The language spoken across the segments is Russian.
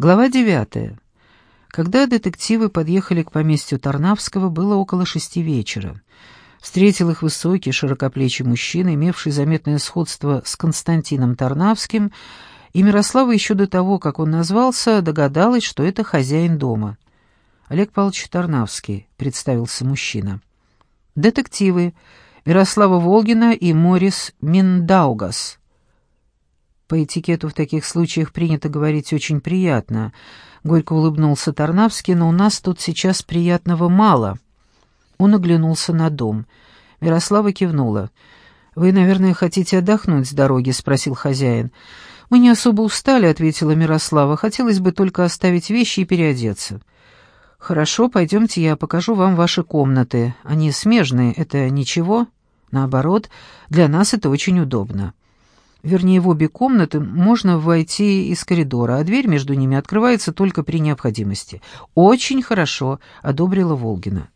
Глава девятая. Когда детективы подъехали к поместью Тарнавского, было около шести вечера. Встретил их высокий, широкоплечий мужчина, имевший заметное сходство с Константином Тарнавским, и Мирослава еще до того, как он назвался, догадалась, что это хозяин дома. «Олег Павлович Тарнавский», — представился мужчина. «Детективы. Мирослава Волгина и Морис Миндаугас». По этикету в таких случаях принято говорить «очень приятно», — горько улыбнулся Тарнавский, «но у нас тут сейчас приятного мало». Он оглянулся на дом. Мирослава кивнула. «Вы, наверное, хотите отдохнуть с дороги?» — спросил хозяин. «Мы не особо устали», — ответила Мирослава. «Хотелось бы только оставить вещи и переодеться». «Хорошо, пойдемте, я покажу вам ваши комнаты. Они смежные, это ничего?» «Наоборот, для нас это очень удобно». Вернее, в обе комнаты можно войти из коридора, а дверь между ними открывается только при необходимости. «Очень хорошо», — одобрила Волгина.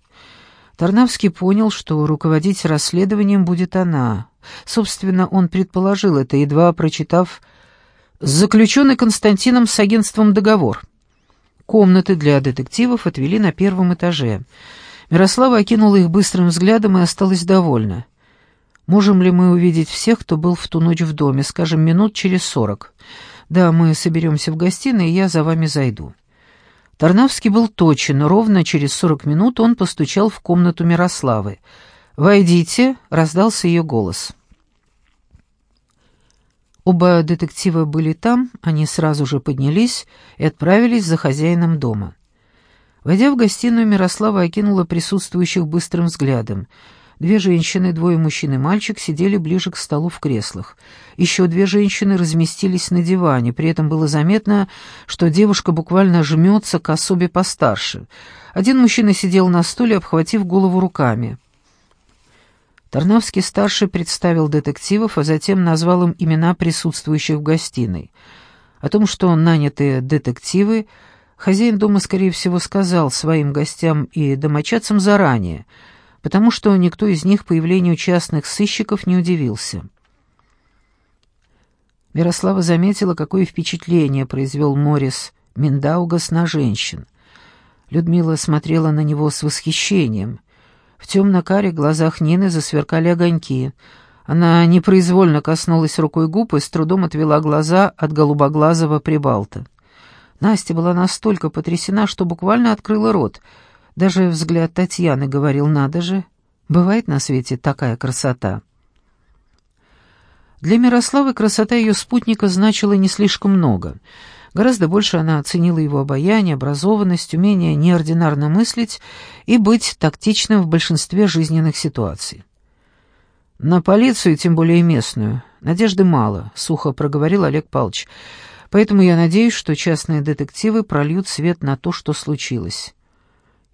Тарнавский понял, что руководить расследованием будет она. Собственно, он предположил это, едва прочитав заключенный Константином с агентством договор. Комнаты для детективов отвели на первом этаже. Мирослава окинула их быстрым взглядом и осталась довольна. Можем ли мы увидеть всех, кто был в ту ночь в доме, скажем, минут через сорок? Да, мы соберемся в гостиной, и я за вами зайду». Тарнавский был точен, ровно через сорок минут он постучал в комнату Мирославы. «Войдите», — раздался ее голос. Оба детектива были там, они сразу же поднялись и отправились за хозяином дома. Войдя в гостиную, Мирослава окинула присутствующих быстрым взглядом — Две женщины, двое мужчин и мальчик сидели ближе к столу в креслах. Еще две женщины разместились на диване, при этом было заметно, что девушка буквально жмется к особе постарше. Один мужчина сидел на стуле, обхватив голову руками. Тарнавский-старший представил детективов, а затем назвал им имена присутствующих в гостиной. О том, что нанятые детективы, хозяин дома, скорее всего, сказал своим гостям и домочадцам заранее — потому что никто из них появлению частных сыщиков не удивился. Мирослава заметила, какое впечатление произвел Морис Миндаугас на женщин. Людмила смотрела на него с восхищением. В темно-каре глазах Нины засверкали огоньки. Она непроизвольно коснулась рукой губ и с трудом отвела глаза от голубоглазого прибалта. Настя была настолько потрясена, что буквально открыла рот — даже взгляд Татьяны говорил, надо же, бывает на свете такая красота. Для Мирославы красота ее спутника значила не слишком много. Гораздо больше она оценила его обаяние, образованность, умение неординарно мыслить и быть тактичным в большинстве жизненных ситуаций. «На полицию, тем более местную, надежды мало», — сухо проговорил Олег Павлович. «Поэтому я надеюсь, что частные детективы прольют свет на то, что случилось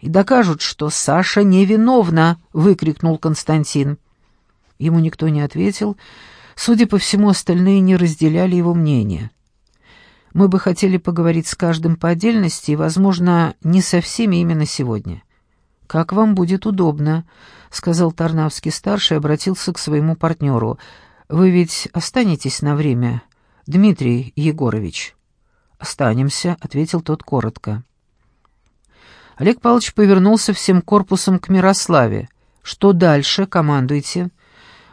и докажут, что Саша невиновна!» — выкрикнул Константин. Ему никто не ответил. Судя по всему, остальные не разделяли его мнение. Мы бы хотели поговорить с каждым по отдельности и, возможно, не со всеми именно сегодня. «Как вам будет удобно», — сказал Тарнавский-старший и обратился к своему партнеру. «Вы ведь останетесь на время, Дмитрий Егорович?» «Останемся», — ответил тот коротко. Олег Павлович повернулся всем корпусом к Мирославе. «Что дальше? Командуйте».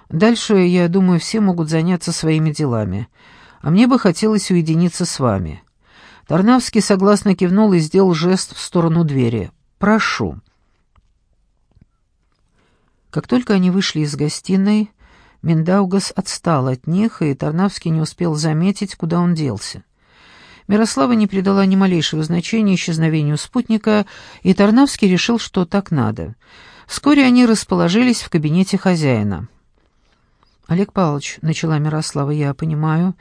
«Дальше, я думаю, все могут заняться своими делами. А мне бы хотелось уединиться с вами». Тарнавский согласно кивнул и сделал жест в сторону двери. «Прошу». Как только они вышли из гостиной, Миндаугас отстал от них, и Тарнавский не успел заметить, куда он делся. Мирослава не придала ни малейшего значения исчезновению спутника, и Тарнавский решил, что так надо. Вскоре они расположились в кабинете хозяина. «Олег Павлович», — начала Мирослава, — «я понимаю,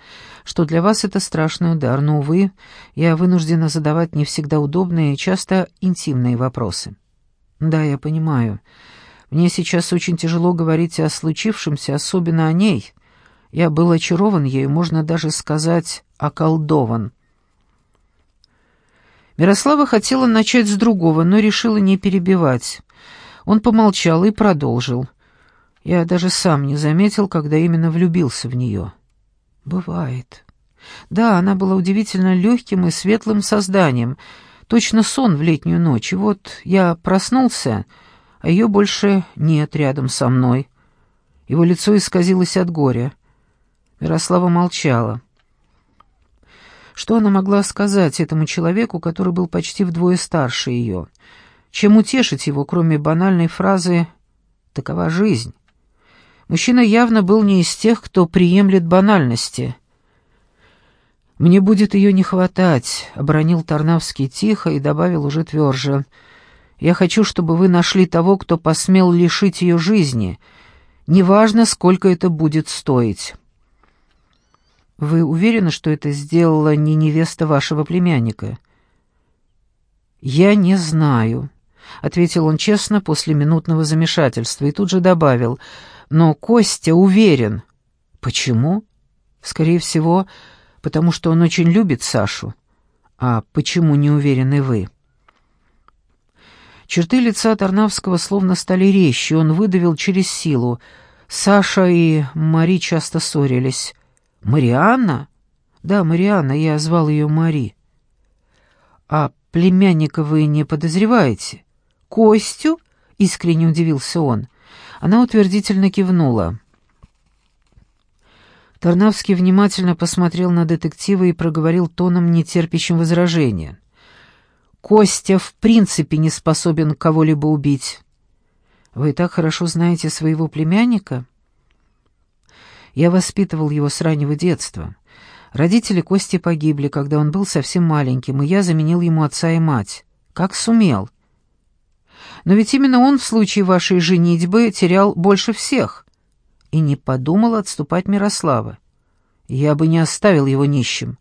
что для вас это страшный удар, но, увы, я вынуждена задавать не всегда удобные часто интимные вопросы». «Да, я понимаю. Мне сейчас очень тяжело говорить о случившемся, особенно о ней. Я был очарован ею, можно даже сказать, околдован». Мирослава хотела начать с другого, но решила не перебивать. Он помолчал и продолжил. Я даже сам не заметил, когда именно влюбился в нее. Бывает. Да, она была удивительно легким и светлым созданием, точно сон в летнюю ночь. И вот я проснулся, а ее больше нет рядом со мной. Его лицо исказилось от горя. Мирослава молчала. Что она могла сказать этому человеку, который был почти вдвое старше ее? Чем утешить его, кроме банальной фразы «такова жизнь»? Мужчина явно был не из тех, кто приемлет банальности. «Мне будет ее не хватать», — обронил Тарнавский тихо и добавил уже тверже. «Я хочу, чтобы вы нашли того, кто посмел лишить ее жизни. Неважно, сколько это будет стоить». «Вы уверены, что это сделала не невеста вашего племянника?» «Я не знаю», — ответил он честно после минутного замешательства и тут же добавил. «Но Костя уверен». «Почему?» «Скорее всего, потому что он очень любит Сашу. А почему не уверены вы?» Черты лица Тарнавского словно стали резче, он выдавил через силу. Саша и Мари часто ссорились. «Марианна?» «Да, Марианна, я звал ее Мари». «А племянника вы не подозреваете?» «Костю?» — искренне удивился он. Она утвердительно кивнула. Тарнавский внимательно посмотрел на детектива и проговорил тоном, нетерпящим возражения. «Костя в принципе не способен кого-либо убить. Вы так хорошо знаете своего племянника?» Я воспитывал его с раннего детства. Родители Кости погибли, когда он был совсем маленьким, и я заменил ему отца и мать. Как сумел. Но ведь именно он в случае вашей женитьбы терял больше всех и не подумал отступать Мирослава. Я бы не оставил его нищим.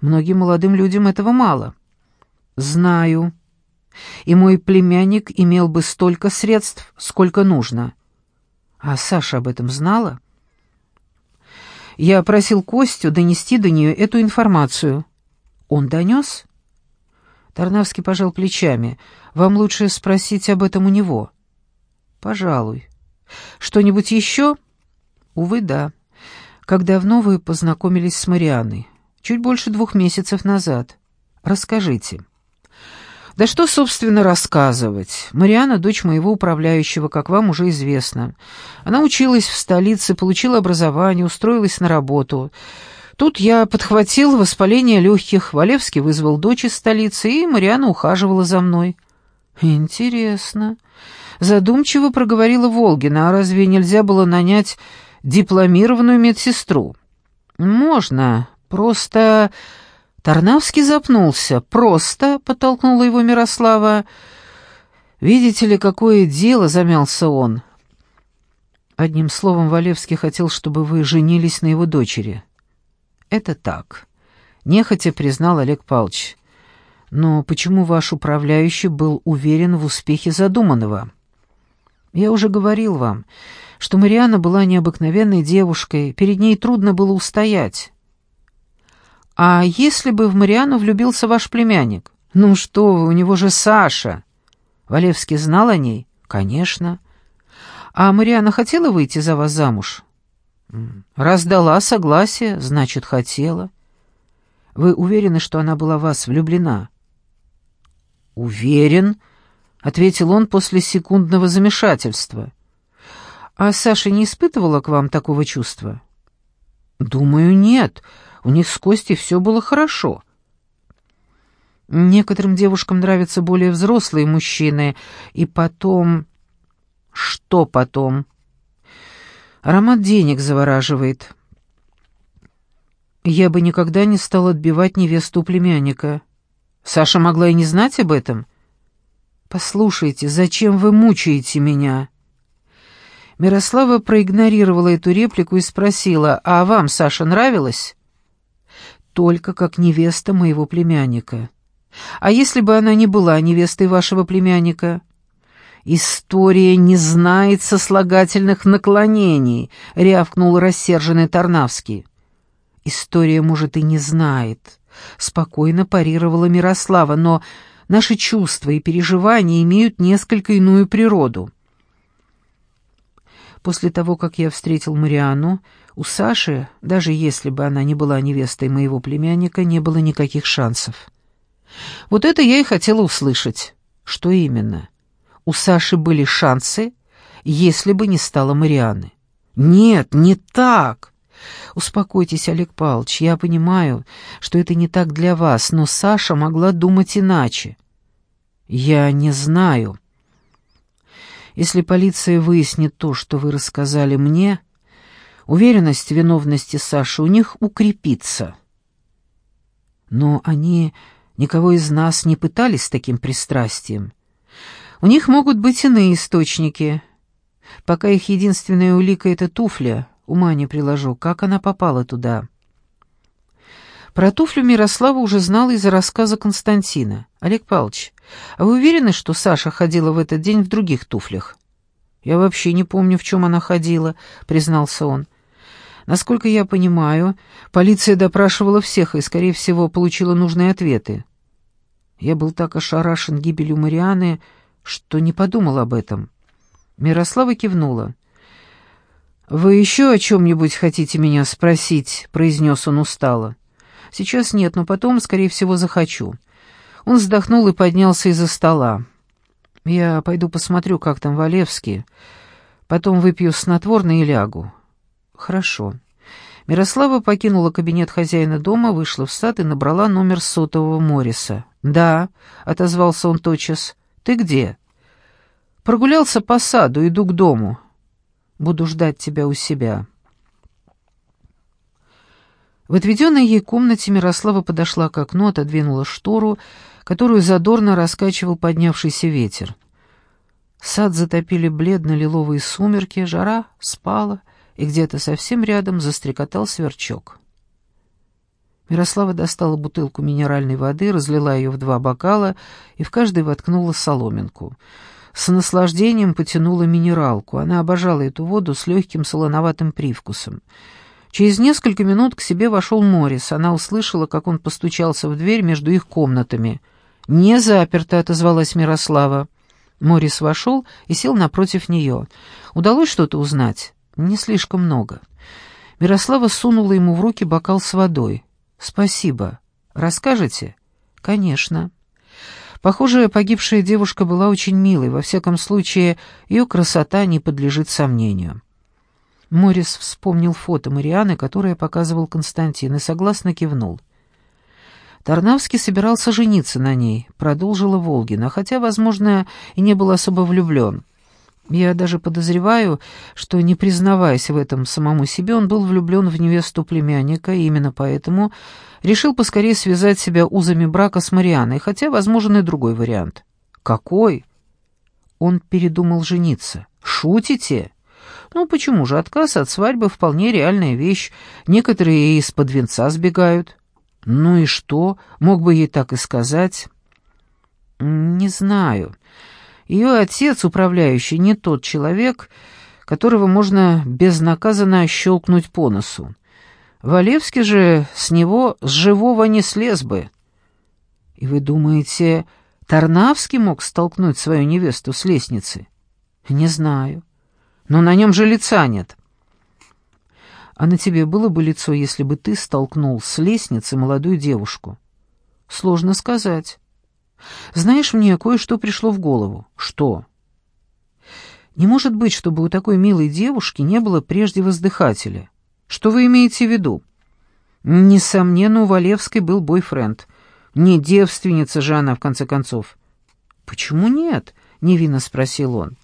Многим молодым людям этого мало. Знаю. И мой племянник имел бы столько средств, сколько нужно. А Саша об этом знала? Я просил Костю донести до нее эту информацию. Он донес? Тарнавский пожал плечами. Вам лучше спросить об этом у него. Пожалуй. Что-нибудь еще? Увы, да. Как давно вы познакомились с Марианной? Чуть больше двух месяцев назад. Расскажите. Да что, собственно, рассказывать? Мариана — дочь моего управляющего, как вам уже известно. Она училась в столице, получила образование, устроилась на работу. Тут я подхватил воспаление легких, Валевский вызвал дочь из столицы, и Мариана ухаживала за мной. Интересно. Задумчиво проговорила Волгина, а разве нельзя было нанять дипломированную медсестру? Можно, просто... Тарнавский запнулся. «Просто», — подтолкнула его Мирослава. «Видите ли, какое дело?» — замялся он. Одним словом, Валевский хотел, чтобы вы женились на его дочери. «Это так», — нехотя признал Олег Павлович. «Но почему ваш управляющий был уверен в успехе задуманного?» Я уже говорил вам, что Мариана была необыкновенной девушкой, перед ней трудно было устоять. А если бы в Мариану влюбился ваш племянник? Ну что вы, у него же Саша. Валевский знал о ней? Конечно. А Мариана хотела выйти за вас замуж? Раздала согласие, значит, хотела. Вы уверены, что она была в вас влюблена? Уверен, — ответил он после секундного замешательства. «А Саша не испытывала к вам такого чувства?» «Думаю, нет. У них с Костей все было хорошо». «Некоторым девушкам нравятся более взрослые мужчины, и потом...» «Что потом?» «Аромат денег завораживает». «Я бы никогда не стал отбивать невесту племянника. Саша могла и не знать об этом». «Послушайте, зачем вы мучаете меня?» Мирослава проигнорировала эту реплику и спросила, «А вам, Саша, нравилось?» «Только как невеста моего племянника. А если бы она не была невестой вашего племянника?» «История не знает сослагательных наклонений», — рявкнул рассерженный Тарнавский. «История, может, и не знает», — спокойно парировала Мирослава, «но наши чувства и переживания имеют несколько иную природу. После того, как я встретил Мариану, У Саши, даже если бы она не была невестой моего племянника, не было никаких шансов. Вот это я и хотела услышать. Что именно? У Саши были шансы, если бы не стало Марианы. Нет, не так. Успокойтесь, Олег Павлович, я понимаю, что это не так для вас, но Саша могла думать иначе. Я не знаю. Если полиция выяснит то, что вы рассказали мне, уверенность в виновности Саши у них укрепится. Но они никого из нас не пытались с таким пристрастием. У них могут быть иные источники. Пока их единственная улика — это туфля, ума не приложу, как она попала туда. Про туфлю Мирослава уже знала из-за рассказа Константина. «Олег Павлович, а вы уверены, что Саша ходила в этот день в других туфлях?» «Я вообще не помню, в чем она ходила», — признался он. «Насколько я понимаю, полиция допрашивала всех и, скорее всего, получила нужные ответы. Я был так ошарашен гибелью Марианы, что не подумал об этом». Мирослава кивнула. «Вы еще о чем-нибудь хотите меня спросить?» — произнес он устало. «Сейчас нет, но потом, скорее всего, захочу». Он вздохнул и поднялся из-за стола. «Я пойду посмотрю, как там Валевский. Потом выпью снотворное и лягу». «Хорошо». Мирослава покинула кабинет хозяина дома, вышла в сад и набрала номер сотового Морриса. «Да», — отозвался он тотчас. «Ты где?» «Прогулялся по саду, иду к дому. Буду ждать тебя у себя». В отведенной ей комнате Мирослава подошла к окну, отодвинула штору, которую задорно раскачивал поднявшийся ветер. Сад затопили бледно-лиловые сумерки, жара спала, и где-то совсем рядом застрекотал сверчок. Мирослава достала бутылку минеральной воды, разлила ее в два бокала и в каждый воткнула соломинку — с наслаждением потянула минералку. Она обожала эту воду с легким солоноватым привкусом. Через несколько минут к себе вошел Морис. Она услышала, как он постучался в дверь между их комнатами. «Не заперто», — отозвалась Мирослава. Морис вошел и сел напротив нее. Удалось что-то узнать? Не слишком много. Мирослава сунула ему в руки бокал с водой. «Спасибо. Расскажете?» «Конечно». Похоже, погибшая девушка была очень милой, во всяком случае, ее красота не подлежит сомнению. Морис вспомнил фото Марианы, которое показывал Константин, и согласно кивнул. Тарнавский собирался жениться на ней, продолжила Волгина, хотя, возможно, и не был особо влюблен. Я даже подозреваю, что, не признаваясь в этом самому себе, он был влюблен в невесту племянника, и именно поэтому решил поскорее связать себя узами брака с Марианой, хотя возможен и другой вариант. «Какой?» Он передумал жениться. «Шутите?» «Ну почему же отказ от свадьбы вполне реальная вещь. Некоторые из-под венца сбегают». «Ну и что? Мог бы ей так и сказать?» «Не знаю». Ее отец, управляющий, не тот человек, которого можно безнаказанно щелкнуть по носу. Валевский же с него с живого не слез бы. И вы думаете, Тарнавский мог столкнуть свою невесту с лестницы? Не знаю. Но на нем же лица нет. А на тебе было бы лицо, если бы ты столкнул с лестницы молодую девушку? Сложно сказать. Знаешь, мне кое-что пришло в голову. Что? Не может быть, чтобы у такой милой девушки не было прежде воздыхателя. Что вы имеете в виду? Несомненно, у Валевской был бойфренд. Не девственница же она, в конце концов. Почему нет? Невинно спросил он.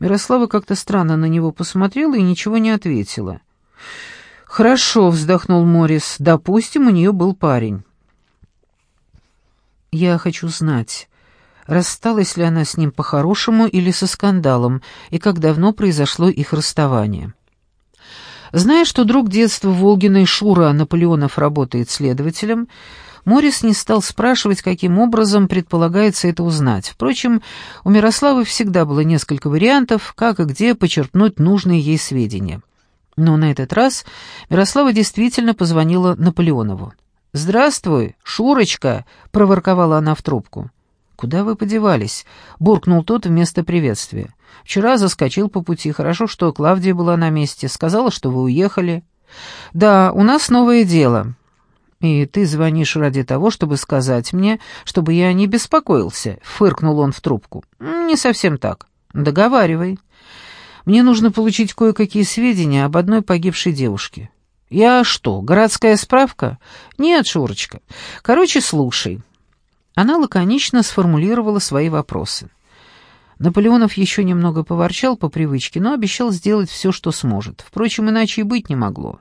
Мирослава как-то странно на него посмотрела и ничего не ответила. «Хорошо», — вздохнул Морис, — «допустим, у нее был парень». Я хочу знать, рассталась ли она с ним по-хорошему или со скандалом, и как давно произошло их расставание. Зная, что друг детства Волгиной Шура Наполеонов работает следователем, Морис не стал спрашивать, каким образом предполагается это узнать. Впрочем, у Мирославы всегда было несколько вариантов, как и где почерпнуть нужные ей сведения. Но на этот раз Мирослава действительно позвонила Наполеонову. «Здравствуй, Шурочка!» — проворковала она в трубку. «Куда вы подевались?» — буркнул тот вместо приветствия. «Вчера заскочил по пути. Хорошо, что Клавдия была на месте. Сказала, что вы уехали». «Да, у нас новое дело. И ты звонишь ради того, чтобы сказать мне, чтобы я не беспокоился», — фыркнул он в трубку. «Не совсем так. Договаривай. Мне нужно получить кое-какие сведения об одной погибшей девушке». «Я что, городская справка?» «Нет, Шурочка. Короче, слушай». Она лаконично сформулировала свои вопросы. Наполеонов еще немного поворчал по привычке, но обещал сделать все, что сможет. Впрочем, иначе и быть не могло.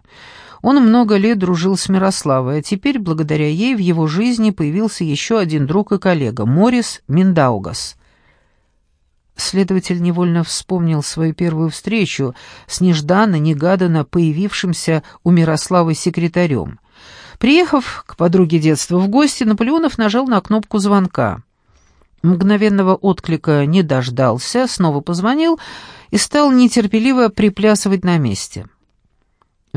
Он много лет дружил с Мирославой, а теперь, благодаря ей, в его жизни появился еще один друг и коллега — Морис Миндаугас. Следователь невольно вспомнил свою первую встречу с нежданно-негаданно появившимся у Мирославы секретарем. Приехав к подруге детства в гости, Наполеонов нажал на кнопку звонка. Мгновенного отклика не дождался, снова позвонил и стал нетерпеливо приплясывать на месте.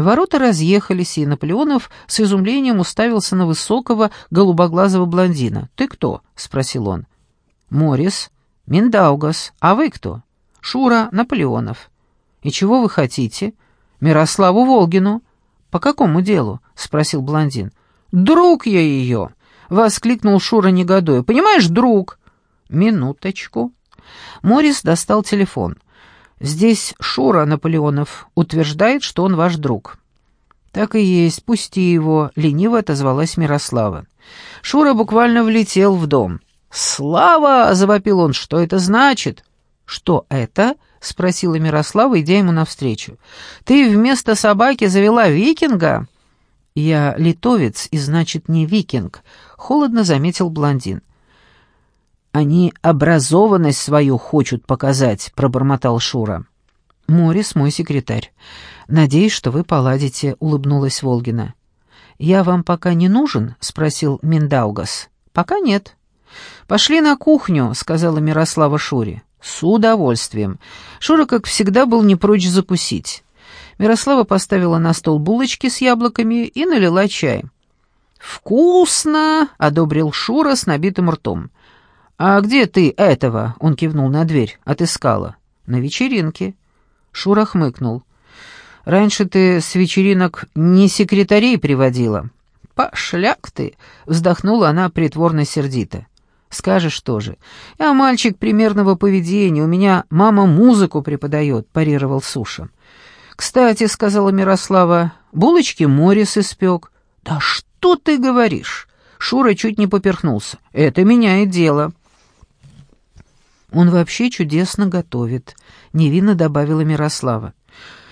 Ворота разъехались, и Наполеонов с изумлением уставился на высокого голубоглазого блондина. «Ты кто?» — спросил он. «Морис. Миндаугас. А вы кто?» «Шура Наполеонов». «И чего вы хотите?» «Мирославу Волгину». «По какому делу?» — спросил блондин. «Друг я ее!» — воскликнул Шура негодуя. «Понимаешь, друг!» «Минуточку». Морис достал телефон. Здесь Шура Наполеонов утверждает, что он ваш друг». «Так и есть, пусти его», — лениво отозвалась Мирослава. Шура буквально влетел в дом. «Слава!» — завопил он. «Что это значит?» «Что это?» — спросила Мирослава, идя ему навстречу. «Ты вместо собаки завела викинга?» «Я литовец, и значит не викинг», — холодно заметил блондин. «Они образованность свою хочут показать», — пробормотал Шура. «Морис мой секретарь. Надеюсь, что вы поладите», — улыбнулась Волгина. «Я вам пока не нужен?» — спросил Миндаугас. «Пока нет». «Пошли на кухню», — сказала Мирослава Шуре. «С удовольствием». Шура, как всегда, был не прочь закусить. Мирослава поставила на стол булочки с яблоками и налила чай. «Вкусно!» — одобрил Шура с набитым ртом. «А где ты этого?» — он кивнул на дверь. «Отыскала». «На вечеринке». Шура хмыкнул. «Раньше ты с вечеринок не секретарей приводила». «Пошляк ты!» — вздохнула она притворно сердито. «Скажешь тоже. Я мальчик примерного поведения, у меня мама музыку преподает», — парировал Суша. «Кстати», — сказала Мирослава, — «булочки Морис испек». «Да что ты говоришь?» Шура чуть не поперхнулся. «Это меняет дело». Он вообще чудесно готовит», — невинно добавила Мирослава.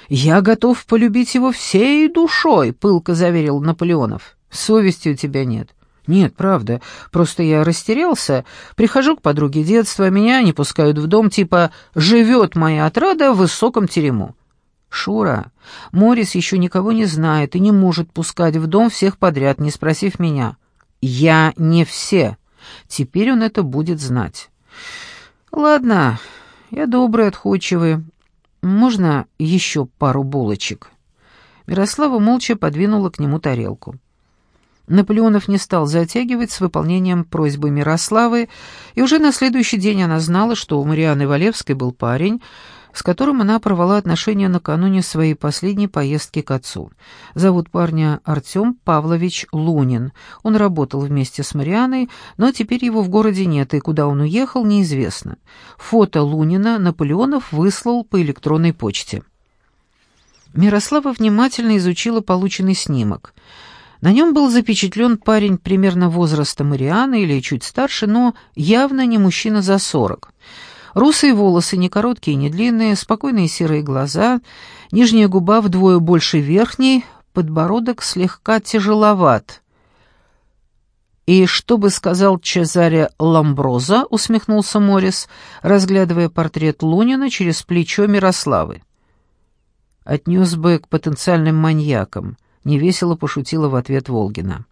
«Я готов полюбить его всей душой», — пылко заверил Наполеонов. «Совести у тебя нет». «Нет, правда. Просто я растерялся. Прихожу к подруге детства, меня не пускают в дом, типа «живет моя отрада в высоком терему». «Шура, Морис еще никого не знает и не может пускать в дом всех подряд, не спросив меня». «Я не все. Теперь он это будет знать». «Ладно, я добрый, отходчивый. Можно еще пару булочек?» Мирослава молча подвинула к нему тарелку. Наполеонов не стал затягивать с выполнением просьбы Мирославы, и уже на следующий день она знала, что у Марианы Валевской был парень, с которым она порвала отношения накануне своей последней поездки к отцу. Зовут парня Артем Павлович Лунин. Он работал вместе с Марианой, но теперь его в городе нет, и куда он уехал, неизвестно. Фото Лунина Наполеонов выслал по электронной почте. Мирослава внимательно изучила полученный снимок. На нем был запечатлен парень примерно возраста Марианы или чуть старше, но явно не мужчина за сорок. Русые волосы, не короткие, не длинные, спокойные серые глаза, нижняя губа вдвое больше верхней, подбородок слегка тяжеловат. «И что бы сказал Чезаре Ламброза?» — усмехнулся Морис, разглядывая портрет Лунина через плечо Мирославы. «Отнес бы к потенциальным маньякам», — невесело пошутила в ответ Волгина.